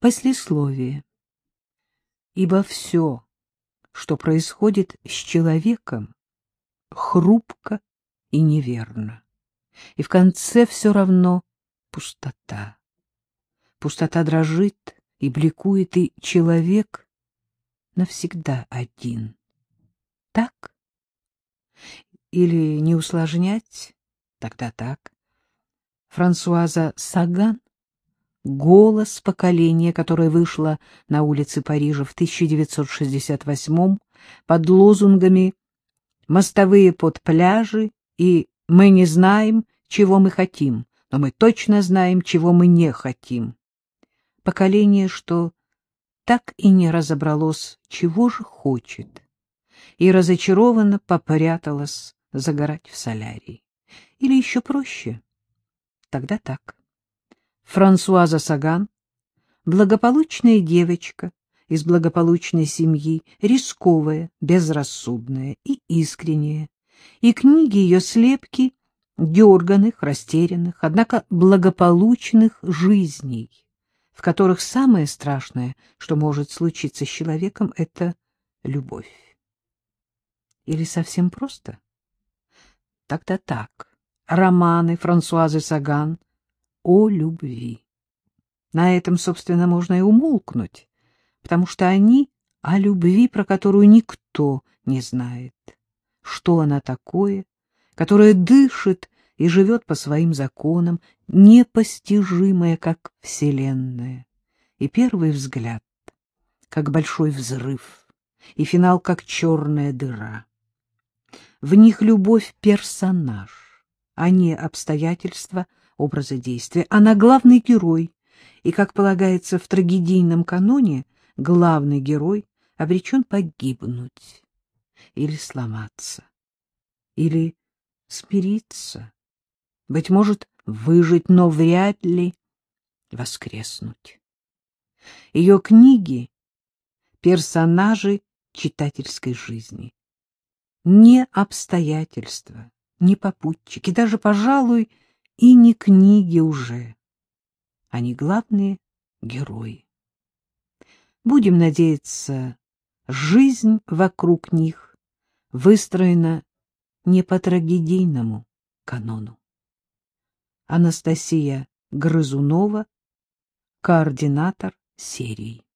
Послесловие. Ибо все, что происходит с человеком, хрупко и неверно. И в конце все равно пустота. Пустота дрожит и бликует, и человек навсегда один. Так? Или не усложнять? Тогда так. Франсуаза Саган — голос поколения, которое вышло на улицы Парижа в 1968 под лозунгами «Мостовые под пляжи» и «Мы не знаем, чего мы хотим, но мы точно знаем, чего мы не хотим». Поколение, что так и не разобралось, чего же хочет, и разочарованно попряталось загорать в солярии. Или еще проще. Тогда так. Франсуаза Саган, благополучная девочка из благополучной семьи, рисковая, безрассудная и искренняя, и книги ее слепки дерганых, растерянных, однако благополучных жизней, в которых самое страшное, что может случиться с человеком, — это любовь. Или совсем просто? Тогда так романы Франсуазы Саган о любви. На этом, собственно, можно и умолкнуть, потому что они о любви, про которую никто не знает. Что она такое, которая дышит и живет по своим законам, непостижимая, как Вселенная. И первый взгляд, как большой взрыв, и финал, как черная дыра. В них любовь — персонаж а не обстоятельства образа действия. Она главный герой, и, как полагается в трагедийном каноне, главный герой обречен погибнуть или сломаться, или смириться, быть может, выжить, но вряд ли воскреснуть. Ее книги — персонажи читательской жизни, не обстоятельства, не попутчики, даже, пожалуй, и не книги уже. Они главные герои. Будем надеяться, жизнь вокруг них выстроена не по трагедийному канону. Анастасия Грызунова, координатор серии.